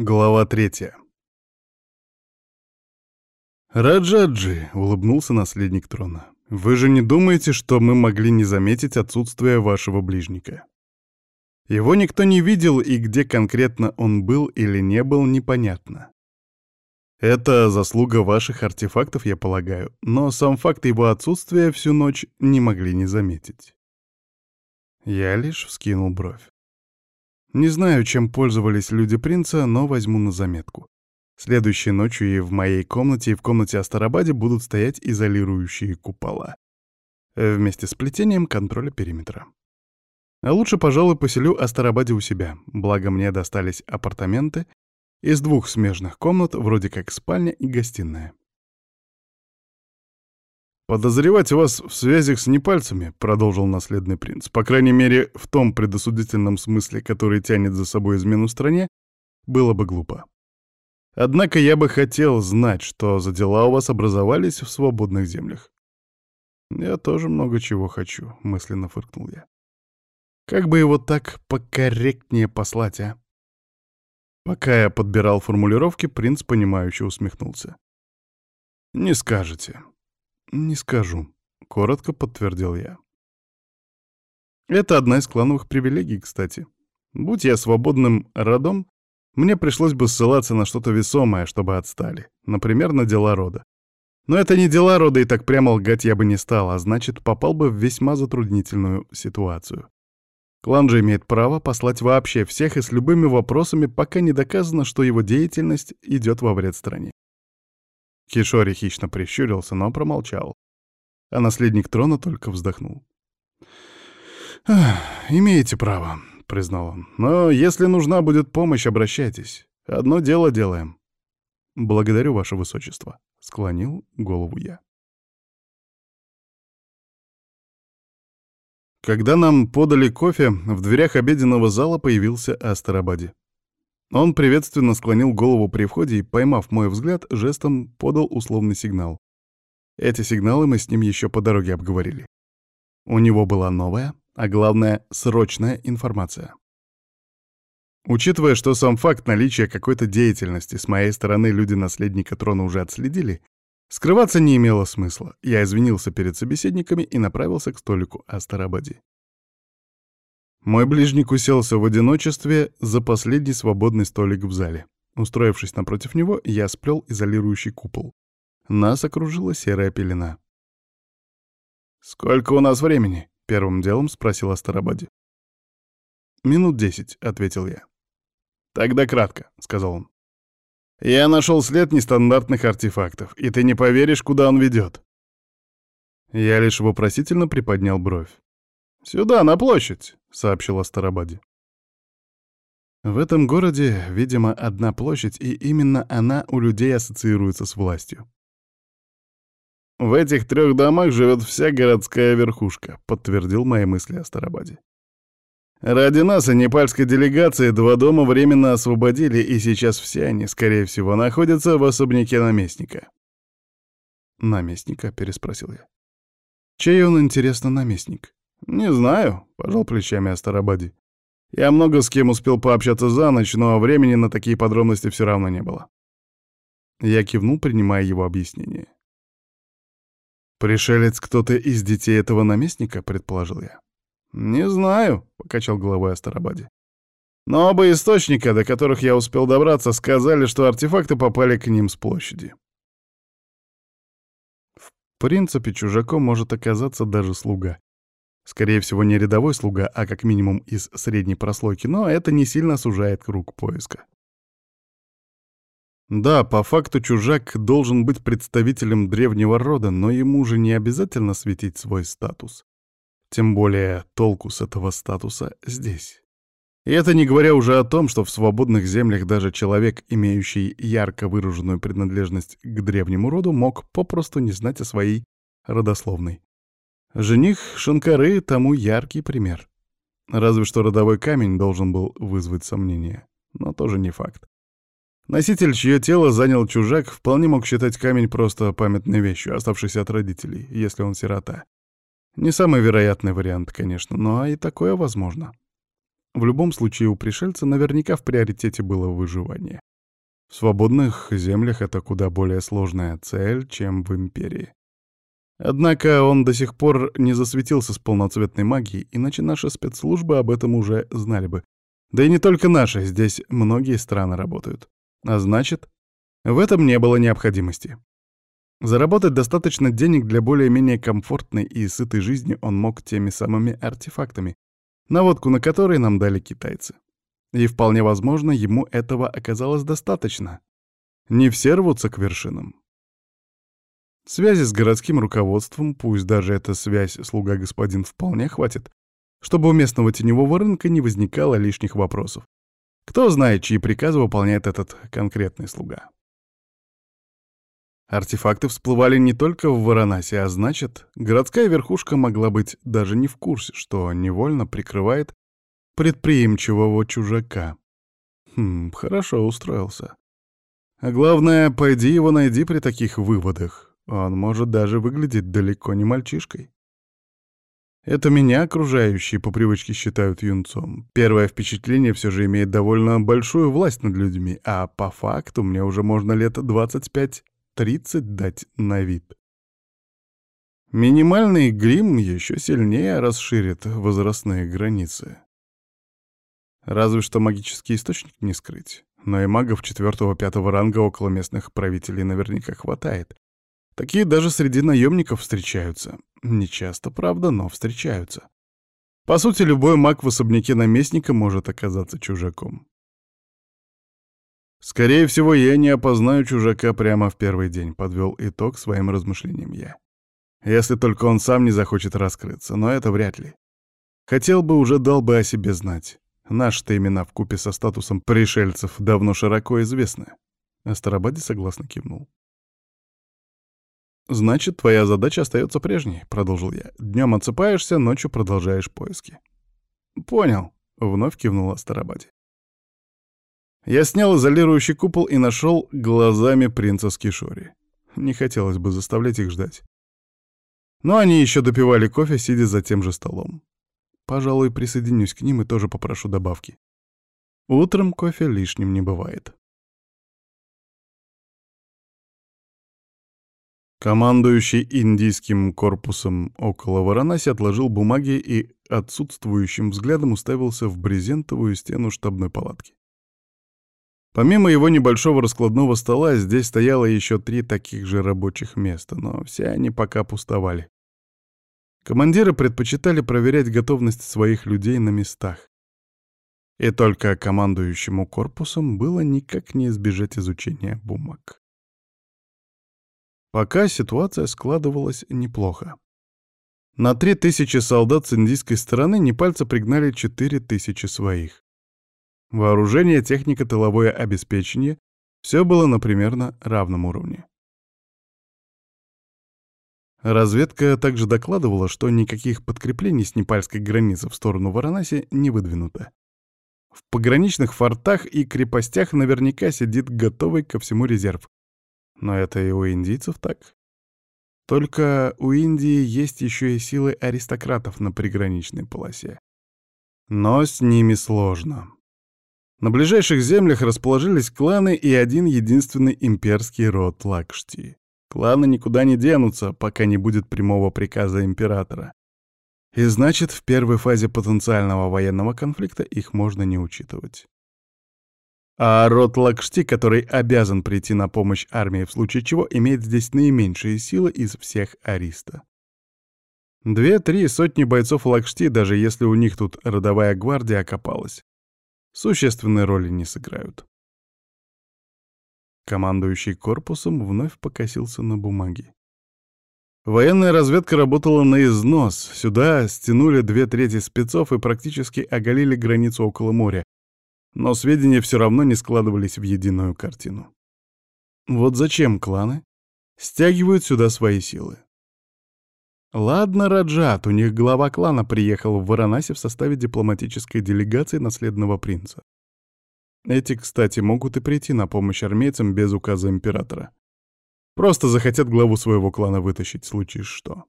Глава третья. «Раджаджи», — улыбнулся наследник трона, — «вы же не думаете, что мы могли не заметить отсутствие вашего ближника? Его никто не видел, и где конкретно он был или не был, непонятно. Это заслуга ваших артефактов, я полагаю, но сам факт его отсутствия всю ночь не могли не заметить». Я лишь вскинул бровь. Не знаю, чем пользовались люди принца, но возьму на заметку. Следующей ночью и в моей комнате, и в комнате Астарабаде будут стоять изолирующие купола. Вместе с плетением контроля периметра. А лучше, пожалуй, поселю Астарабаде у себя, благо мне достались апартаменты из двух смежных комнат, вроде как спальня и гостиная. «Подозревать вас в связях с непальцами», — продолжил наследный принц, «по крайней мере, в том предосудительном смысле, который тянет за собой измену стране, было бы глупо. Однако я бы хотел знать, что за дела у вас образовались в свободных землях». «Я тоже много чего хочу», — мысленно фыркнул я. «Как бы его так покорректнее послать, а?» Пока я подбирал формулировки, принц, понимающе усмехнулся. «Не скажете. «Не скажу», — коротко подтвердил я. Это одна из клановых привилегий, кстати. Будь я свободным родом, мне пришлось бы ссылаться на что-то весомое, чтобы отстали. Например, на дела рода. Но это не дела рода, и так прямо лгать я бы не стал, а значит, попал бы в весьма затруднительную ситуацию. Клан же имеет право послать вообще всех и с любыми вопросами, пока не доказано, что его деятельность идет во вред стране. Кишори хищно прищурился, но промолчал. А наследник трона только вздохнул. «Имеете право», — признал он. «Но если нужна будет помощь, обращайтесь. Одно дело делаем». «Благодарю, ваше высочество», — склонил голову я. Когда нам подали кофе, в дверях обеденного зала появился Астарабади. Он приветственно склонил голову при входе и, поймав мой взгляд, жестом подал условный сигнал. Эти сигналы мы с ним еще по дороге обговорили. У него была новая, а главное, срочная информация. Учитывая, что сам факт наличия какой-то деятельности с моей стороны люди наследника трона уже отследили, скрываться не имело смысла. Я извинился перед собеседниками и направился к столику Астарабади. Мой ближник уселся в одиночестве за последний свободный столик в зале. Устроившись напротив него, я сплел изолирующий купол. Нас окружила серая пелена. «Сколько у нас времени?» — первым делом спросил Астарабаде. «Минут десять», — ответил я. «Тогда кратко», — сказал он. «Я нашел след нестандартных артефактов, и ты не поверишь, куда он ведет». Я лишь вопросительно приподнял бровь. «Сюда, на площадь», — сообщила Старобади. В этом городе, видимо, одна площадь, и именно она у людей ассоциируется с властью. «В этих трех домах живет вся городская верхушка», — подтвердил мои мысли о Старобаде. «Ради нас и непальской делегации два дома временно освободили, и сейчас все они, скорее всего, находятся в особняке наместника». «Наместника?» — переспросил я. «Чей он, интересно, наместник?» «Не знаю», — пожал плечами Астарабади. «Я много с кем успел пообщаться за ночь, но времени на такие подробности все равно не было». Я кивнул, принимая его объяснение. «Пришелец кто-то из детей этого наместника?» — предположил я. «Не знаю», — покачал головой Астарабади. «Но оба источника, до которых я успел добраться, сказали, что артефакты попали к ним с площади». В принципе, чужаком может оказаться даже слуга. Скорее всего, не рядовой слуга, а как минимум из средней прослойки, но это не сильно сужает круг поиска. Да, по факту чужак должен быть представителем древнего рода, но ему же не обязательно светить свой статус. Тем более толку с этого статуса здесь. И это не говоря уже о том, что в свободных землях даже человек, имеющий ярко выраженную принадлежность к древнему роду, мог попросту не знать о своей родословной. Жених Шанкары тому яркий пример. Разве что родовой камень должен был вызвать сомнения, но тоже не факт. Носитель, чье тело занял чужак, вполне мог считать камень просто памятной вещью, оставшейся от родителей, если он сирота. Не самый вероятный вариант, конечно, но и такое возможно. В любом случае у пришельца наверняка в приоритете было выживание. В свободных землях это куда более сложная цель, чем в Империи. Однако он до сих пор не засветился с полноцветной магией, иначе наши спецслужбы об этом уже знали бы. Да и не только наши, здесь многие страны работают. А значит, в этом не было необходимости. Заработать достаточно денег для более-менее комфортной и сытой жизни он мог теми самыми артефактами, наводку на которые нам дали китайцы. И вполне возможно, ему этого оказалось достаточно. Не все рвутся к вершинам. Связи с городским руководством, пусть даже эта связь слуга господин вполне хватит, чтобы у местного теневого рынка не возникало лишних вопросов. Кто знает, чьи приказы выполняет этот конкретный слуга. Артефакты всплывали не только в Варанасе, а значит, городская верхушка могла быть даже не в курсе, что невольно прикрывает предприимчивого чужака. Хм, хорошо устроился. А главное, пойди его найди при таких выводах. Он может даже выглядеть далеко не мальчишкой. Это меня окружающие по привычке считают юнцом. Первое впечатление все же имеет довольно большую власть над людьми, а по факту мне уже можно лет 25-30 дать на вид. Минимальный грим еще сильнее расширит возрастные границы. Разве что магический источник не скрыть. Но и магов четвертого-пятого ранга около местных правителей наверняка хватает. Такие даже среди наемников встречаются. Не часто, правда, но встречаются. По сути, любой маг в особняке наместника может оказаться чужаком. Скорее всего, я не опознаю чужака прямо в первый день, подвел итог своим размышлениям я. Если только он сам не захочет раскрыться, но это вряд ли. Хотел бы, уже дал бы о себе знать. Наши-то имена в купе со статусом пришельцев давно широко известны. Астарабаде согласно кивнул. «Значит, твоя задача остается прежней», — продолжил я. «Днем отсыпаешься, ночью продолжаешь поиски». «Понял», — вновь кивнула Старабади. Я снял изолирующий купол и нашел глазами принца Скишори. Не хотелось бы заставлять их ждать. Но они еще допивали кофе, сидя за тем же столом. Пожалуй, присоединюсь к ним и тоже попрошу добавки. Утром кофе лишним не бывает. Командующий индийским корпусом около Варанаси отложил бумаги и отсутствующим взглядом уставился в брезентовую стену штабной палатки. Помимо его небольшого раскладного стола, здесь стояло еще три таких же рабочих места, но все они пока пустовали. Командиры предпочитали проверять готовность своих людей на местах. И только командующему корпусом было никак не избежать изучения бумаг. Пока ситуация складывалась неплохо. На три тысячи солдат с индийской стороны непальцы пригнали четыре тысячи своих. Вооружение, техника, тыловое обеспечение — все было на примерно равном уровне. Разведка также докладывала, что никаких подкреплений с непальской границы в сторону Варанаси не выдвинуто. В пограничных фортах и крепостях наверняка сидит готовый ко всему резерв, но это и у индийцев так. Только у Индии есть еще и силы аристократов на приграничной полосе. Но с ними сложно. На ближайших землях расположились кланы и один единственный имперский род Лакшти. Кланы никуда не денутся, пока не будет прямого приказа императора. И значит, в первой фазе потенциального военного конфликта их можно не учитывать. А род Лакшти, который обязан прийти на помощь армии в случае чего, имеет здесь наименьшие силы из всех Ариста. Две-три сотни бойцов Лакшти, даже если у них тут родовая гвардия окопалась, существенной роли не сыграют. Командующий корпусом вновь покосился на бумаги. Военная разведка работала на износ. Сюда стянули две трети спецов и практически оголили границу около моря, но сведения все равно не складывались в единую картину. Вот зачем кланы стягивают сюда свои силы? Ладно, Раджат, у них глава клана приехал в Варанаси в составе дипломатической делегации наследного принца. Эти, кстати, могут и прийти на помощь армейцам без указа императора. Просто захотят главу своего клана вытащить, случись что.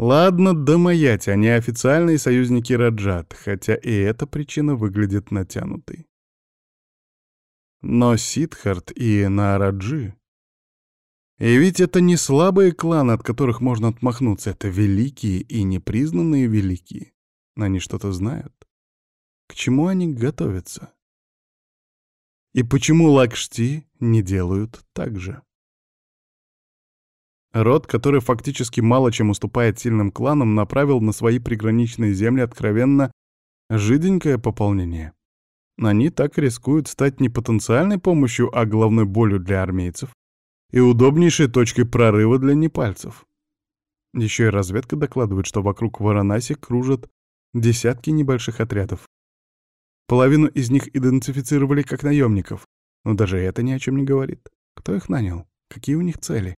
Ладно, домаять, они официальные союзники Раджат, хотя и эта причина выглядит натянутой. Но Сидхарт и Наараджи... И ведь это не слабые кланы, от которых можно отмахнуться, это великие и непризнанные великие. Они что-то знают. К чему они готовятся? И почему Лакшти не делают так же? Род, который фактически мало чем уступает сильным кланам, направил на свои приграничные земли откровенно жиденькое пополнение. Они так рискуют стать не потенциальной помощью, а головной болью для армейцев и удобнейшей точкой прорыва для непальцев. Еще и разведка докладывает, что вокруг Варанаси кружат десятки небольших отрядов. Половину из них идентифицировали как наемников, но даже это ни о чем не говорит. Кто их нанял? Какие у них цели?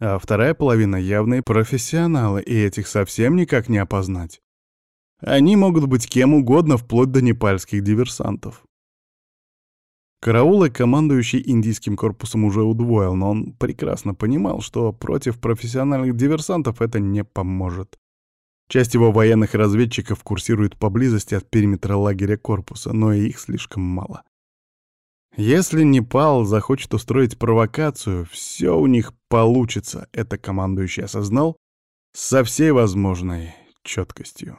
А вторая половина — явные профессионалы, и этих совсем никак не опознать. Они могут быть кем угодно, вплоть до непальских диверсантов. Караулы, командующий индийским корпусом, уже удвоил, но он прекрасно понимал, что против профессиональных диверсантов это не поможет. Часть его военных разведчиков курсирует поблизости от периметра лагеря корпуса, но их слишком мало. Если Непал захочет устроить провокацию, все у них получится, это командующий осознал со всей возможной четкостью.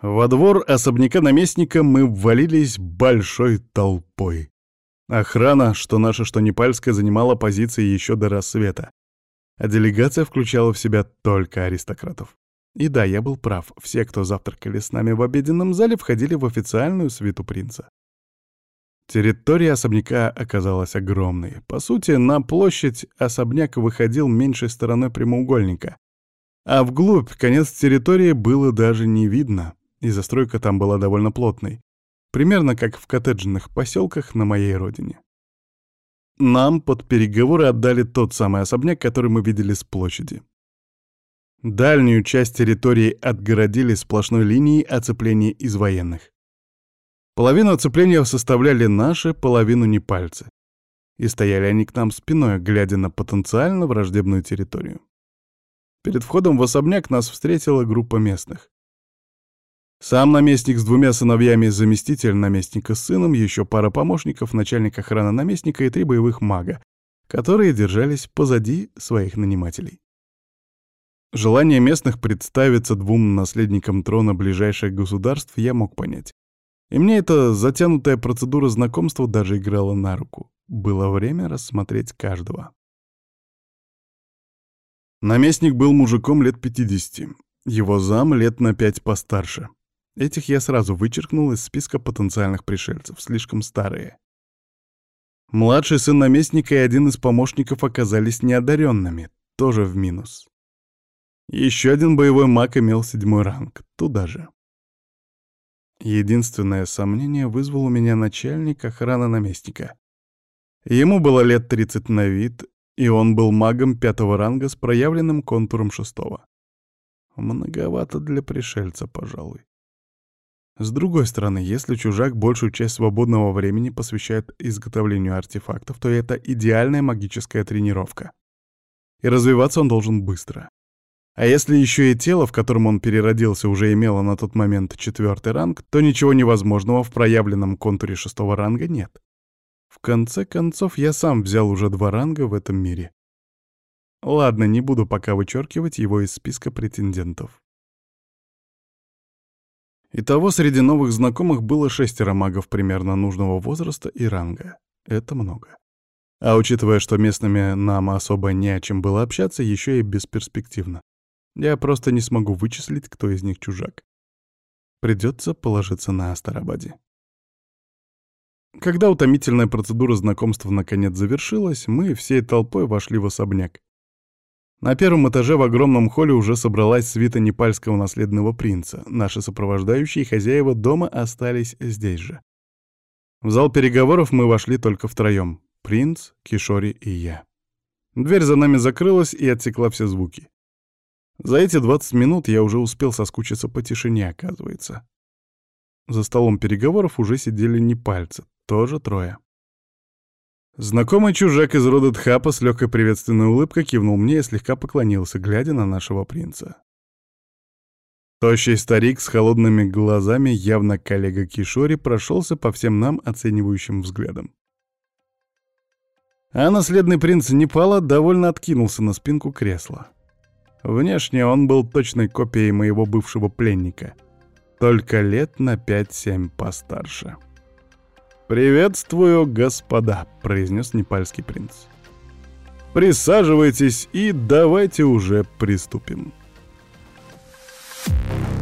Во двор особняка наместника мы ввалились большой толпой. Охрана, что наша, что непальская, занимала позиции еще до рассвета, а делегация включала в себя только аристократов. И да, я был прав, все, кто завтракали с нами в обеденном зале, входили в официальную свиту принца. Территория особняка оказалась огромной. По сути, на площадь особняк выходил меньшей стороной прямоугольника, а вглубь конец территории было даже не видно и застройка там была довольно плотной, примерно как в коттеджных поселках на моей родине. Нам под переговоры отдали тот самый особняк, который мы видели с площади. Дальнюю часть территории отгородили сплошной линией оцепления из военных. Половину оцепления составляли наши, половину непальцы. И стояли они к нам спиной, глядя на потенциально враждебную территорию. Перед входом в особняк нас встретила группа местных. Сам наместник с двумя сыновьями, заместитель наместника с сыном, еще пара помощников, начальник охраны наместника и три боевых мага, которые держались позади своих нанимателей. Желание местных представиться двум наследникам трона ближайших государств я мог понять. И мне эта затянутая процедура знакомства даже играла на руку. Было время рассмотреть каждого. Наместник был мужиком лет 50, его зам лет на пять постарше. Этих я сразу вычеркнул из списка потенциальных пришельцев, слишком старые. Младший сын наместника и один из помощников оказались неодаренными, тоже в минус. Еще один боевой маг имел седьмой ранг, туда же. Единственное сомнение вызвал у меня начальник охраны наместника. Ему было лет 30 на вид, и он был магом пятого ранга с проявленным контуром шестого. Многовато для пришельца, пожалуй. С другой стороны, если чужак большую часть свободного времени посвящает изготовлению артефактов, то это идеальная магическая тренировка. И развиваться он должен быстро. А если еще и тело, в котором он переродился, уже имело на тот момент четвертый ранг, то ничего невозможного в проявленном контуре шестого ранга нет. В конце концов, я сам взял уже два ранга в этом мире. Ладно, не буду пока вычеркивать его из списка претендентов. Итого среди новых знакомых было шестеро магов примерно нужного возраста и ранга. Это много. А учитывая, что местными нам особо не о чем было общаться, еще и бесперспективно. Я просто не смогу вычислить, кто из них чужак. Придется положиться на Астарабаде. Когда утомительная процедура знакомства наконец завершилась, мы всей толпой вошли в особняк. На первом этаже в огромном холле уже собралась свита непальского наследного принца. Наши сопровождающие хозяева дома остались здесь же. В зал переговоров мы вошли только втроем — принц, Кишори и я. Дверь за нами закрылась и отсекла все звуки. За эти 20 минут я уже успел соскучиться по тишине, оказывается. За столом переговоров уже сидели не пальцы, тоже трое. Знакомый чужак из рода Тхапа с легкой приветственной улыбкой кивнул мне и слегка поклонился, глядя на нашего принца. Тощий старик с холодными глазами, явно коллега Кишори, прошелся по всем нам оценивающим взглядом. А наследный принц Непала довольно откинулся на спинку кресла. Внешне он был точной копией моего бывшего пленника, только лет на 5-7 постарше. «Приветствую, господа», — произнес непальский принц. «Присаживайтесь и давайте уже приступим». Thank you.